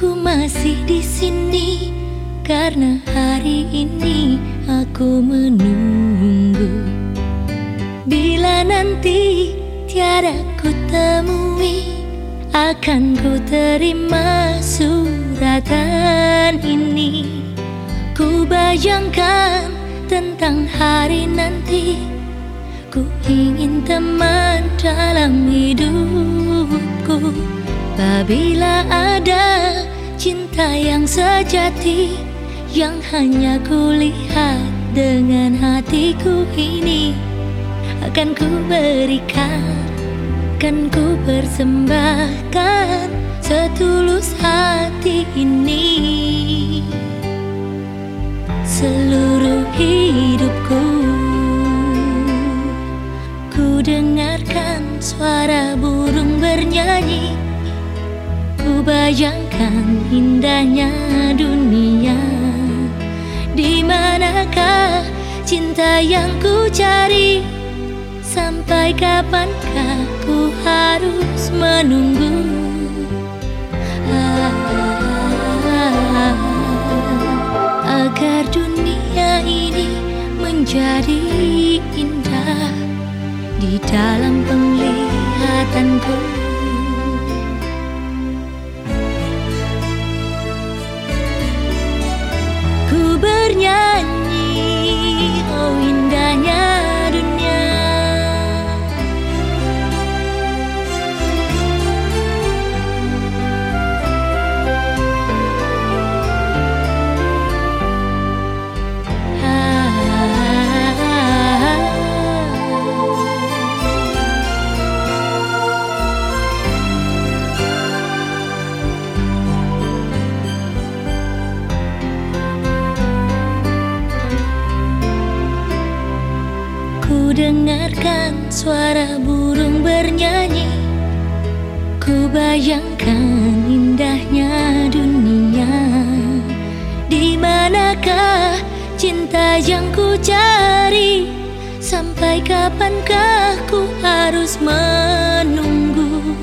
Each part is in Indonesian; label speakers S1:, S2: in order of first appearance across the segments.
S1: Ku masih di sini karena hari ini aku menunggu. Bila nanti tiada ku temui Akan ku terima suratan ini. Ku bayangkan tentang hari nanti Ku ingin teman dalam hidupku Apabila ada cinta yang sejati Yang hanya kulihat dengan hatiku ini Akan ku berikan, akan ku persembahkan Setulus hati ini. Seluruh hidupku Ku dengarkan suara burung bernyanyi Ku bayangkan indahnya dunia. Di manakah cinta yang ku cari? Sampai kapankah ku harus menunggu? Agar dunia ini menjadi indah. Di dalam penglihatanku Dengarkan suara burung bernyanyi. Ku bayangkan indahnya dunia. Di manakah cinta yang ku cari? Sampai kapankah ku harus menunggu?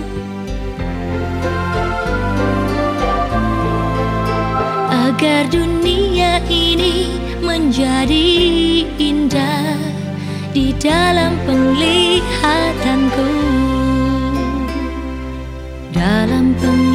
S1: Agar dunia ini menjadi dalam penglihatanku. Dalam penglihatanku